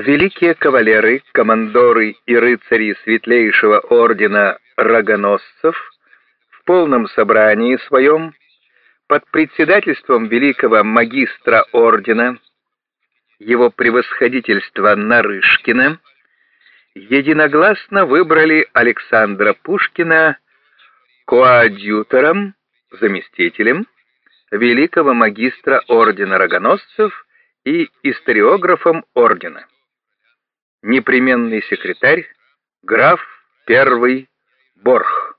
Великие кавалеры, командоры и рыцари светлейшего ордена рогоносцев в полном собрании своем под председательством великого магистра ордена его превосходительства Нарышкина единогласно выбрали Александра Пушкина коадьютором, заместителем великого магистра ордена рогоносцев и историографом ордена непременный секретарь, граф Первый Борх.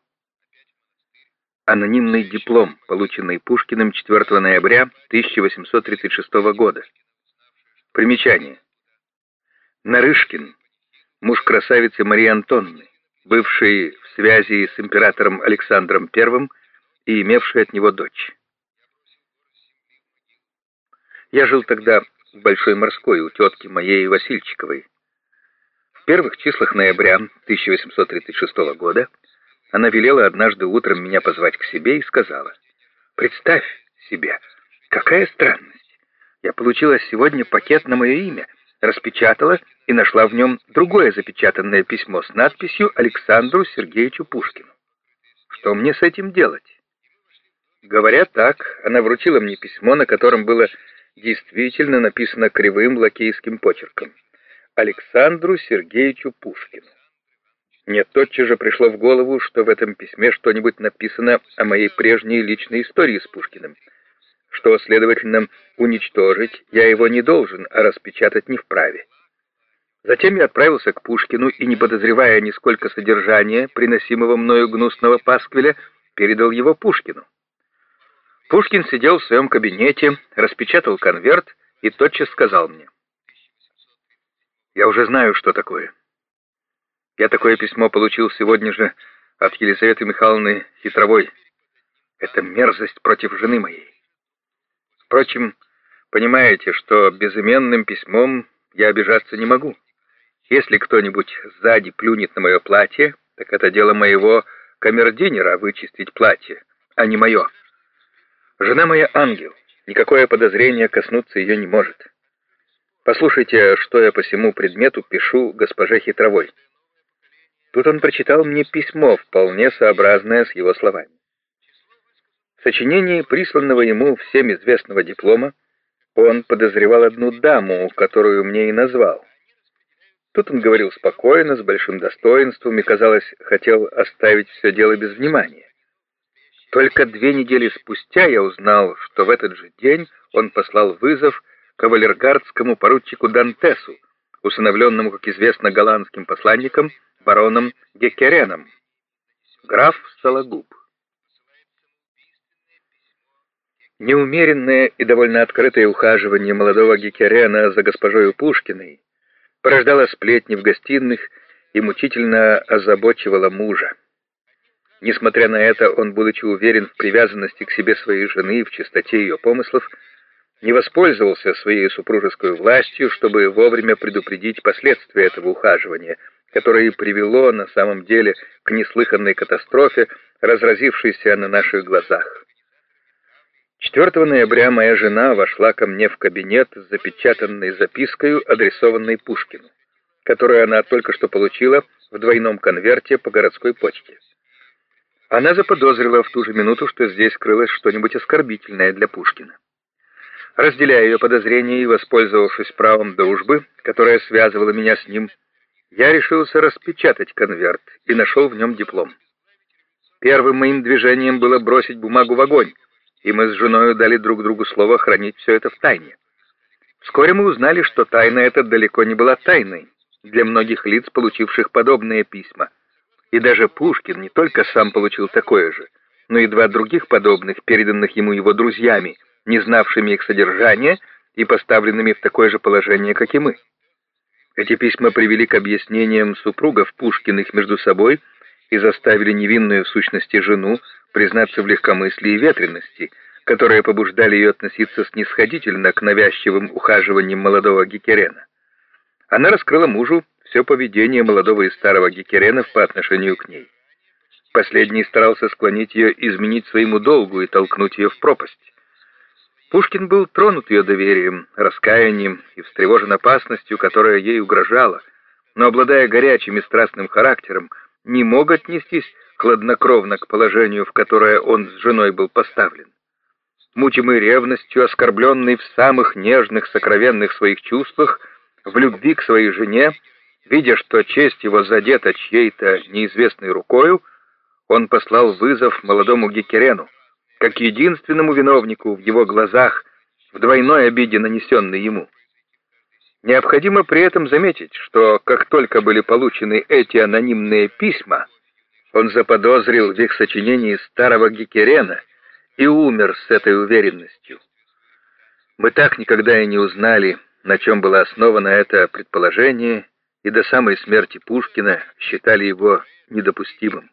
Анонимный диплом, полученный Пушкиным 4 ноября 1836 года. Примечание. Нарышкин, муж красавицы Марии Антонны, бывший в связи с императором Александром I и имевший от него дочь. Я жил тогда в Большой Морской у тетки моей Васильчиковой. Первых числах ноября 1836 года она велела однажды утром меня позвать к себе и сказала, «Представь себе, какая странность! Я получила сегодня пакет на мое имя, распечатала и нашла в нем другое запечатанное письмо с надписью Александру Сергеевичу Пушкину. Что мне с этим делать?» Говоря так, она вручила мне письмо, на котором было действительно написано кривым лакейским почерком. Александру Сергеевичу Пушкину. Мне тотчас же пришло в голову, что в этом письме что-нибудь написано о моей прежней личной истории с Пушкиным, что, следовательно, уничтожить я его не должен, а распечатать не вправе. Затем я отправился к Пушкину и, не подозревая нисколько содержания приносимого мною гнусного пасквиля, передал его Пушкину. Пушкин сидел в своем кабинете, распечатал конверт и тотчас сказал мне — я уже знаю, что такое. Я такое письмо получил сегодня же от Елизаветы Михайловны Хитровой. Это мерзость против жены моей. Впрочем, понимаете, что безыменным письмом я обижаться не могу. Если кто-нибудь сзади плюнет на мое платье, так это дело моего камердинера вычистить платье, а не мое. Жена моя ангел, никакое подозрение коснуться ее не может. Послушайте, что я по всему предмету пишу госпоже Хитровой. Тут он прочитал мне письмо, вполне сообразное с его словами. В сочинении, присланного ему всем известного диплома, он подозревал одну даму, которую мне и назвал. Тут он говорил спокойно, с большим достоинством и, казалось, хотел оставить все дело без внимания. Только две недели спустя я узнал, что в этот же день он послал вызов кавалергардскому поручику Дантесу, усыновленному, как известно, голландским посланником бароном Геккереном, граф Сологуб. Неумеренное и довольно открытое ухаживание молодого Геккерена за госпожою Пушкиной порождало сплетни в гостиных и мучительно озабочивало мужа. Несмотря на это, он, будучи уверен в привязанности к себе своей жены и в чистоте ее помыслов, не воспользовался своей супружеской властью, чтобы вовремя предупредить последствия этого ухаживания, которое привело на самом деле к неслыханной катастрофе, разразившейся на наших глазах. 4 ноября моя жена вошла ко мне в кабинет с запечатанной запиской, адресованной Пушкину, которую она только что получила в двойном конверте по городской почте. Она заподозрила в ту же минуту, что здесь скрылось что-нибудь оскорбительное для Пушкина. Разделяя ее подозрения и воспользовавшись правом дружбы, которая связывала меня с ним, я решился распечатать конверт и нашел в нем диплом. Первым моим движением было бросить бумагу в огонь, и мы с женой дали друг другу слово хранить все это в тайне. Вскоре мы узнали, что тайна эта далеко не была тайной для многих лиц, получивших подобные письма. И даже Пушкин не только сам получил такое же, но и два других подобных, переданных ему его друзьями — не знавшими их содержания и поставленными в такое же положение, как и мы. Эти письма привели к объяснениям супругов Пушкиных между собой и заставили невинную в сущности жену признаться в легкомыслии и ветренности, которые побуждали ее относиться снисходительно к навязчивым ухаживаниям молодого Гекерена. Она раскрыла мужу все поведение молодого и старого Гекеренов по отношению к ней. Последний старался склонить ее изменить своему долгу и толкнуть ее в пропасть. Пушкин был тронут ее доверием, раскаянием и встревожен опасностью, которая ей угрожала, но, обладая горячим и страстным характером, не мог отнестись хладнокровно к положению, в которое он с женой был поставлен. Мучимый ревностью, оскорбленный в самых нежных, сокровенных своих чувствах, в любви к своей жене, видя, что честь его задета чьей-то неизвестной рукою, он послал вызов молодому Гекерену, как единственному виновнику в его глазах в двойной обиде, нанесенной ему. Необходимо при этом заметить, что как только были получены эти анонимные письма, он заподозрил в их сочинении старого Гекерена и умер с этой уверенностью. Мы так никогда и не узнали, на чем было основано это предположение, и до самой смерти Пушкина считали его недопустимым.